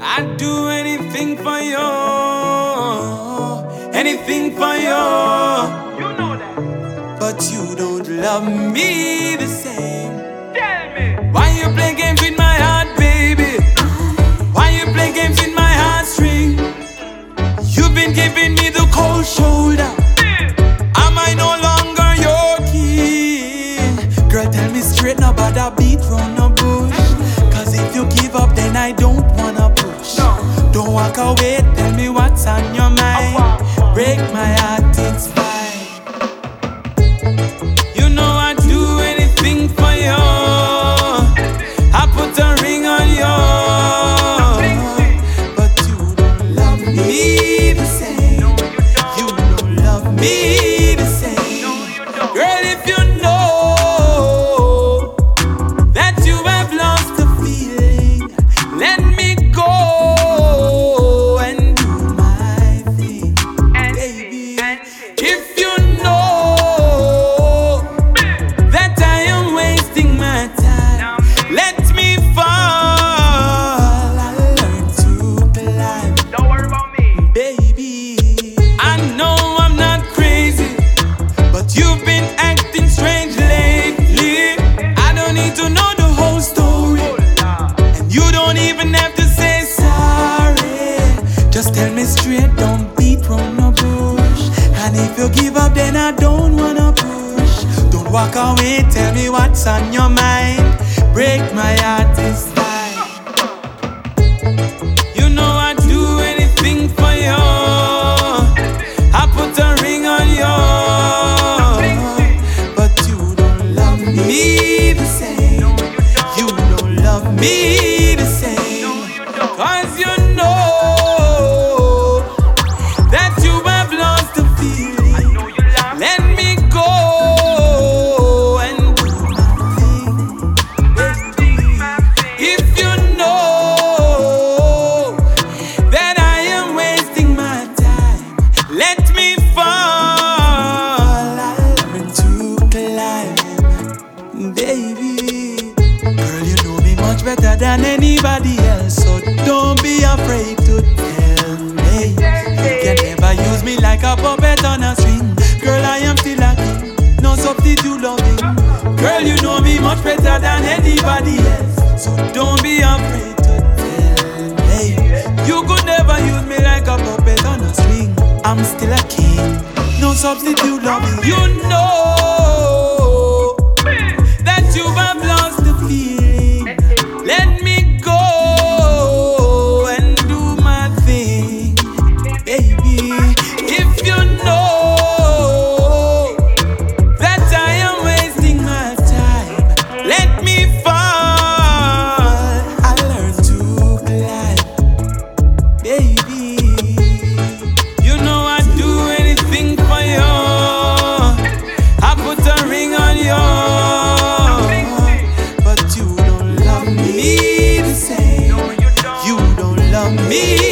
I'd do anything for you, anything for you. You know that. But you don't love me the same. Walk away, tell me what's on your mind. Break my heart, it's fine. Then I don't wanna push. Don't walk away, tell me what's on your mind. Break my heart this time. You know I'd do anything for you. I put a ring on you. But you don't love me the same. You don't love me baby. Girl, you know me much better than anybody else, so don't be afraid to tell me. You can never use me like a puppet on a string. Girl, I am still a king, no substitute loving. Girl, you know me much better than anybody else, so don't be afraid to tell me. You could never use me like a puppet on a string. I'm still a king, no substitute loving. You know me.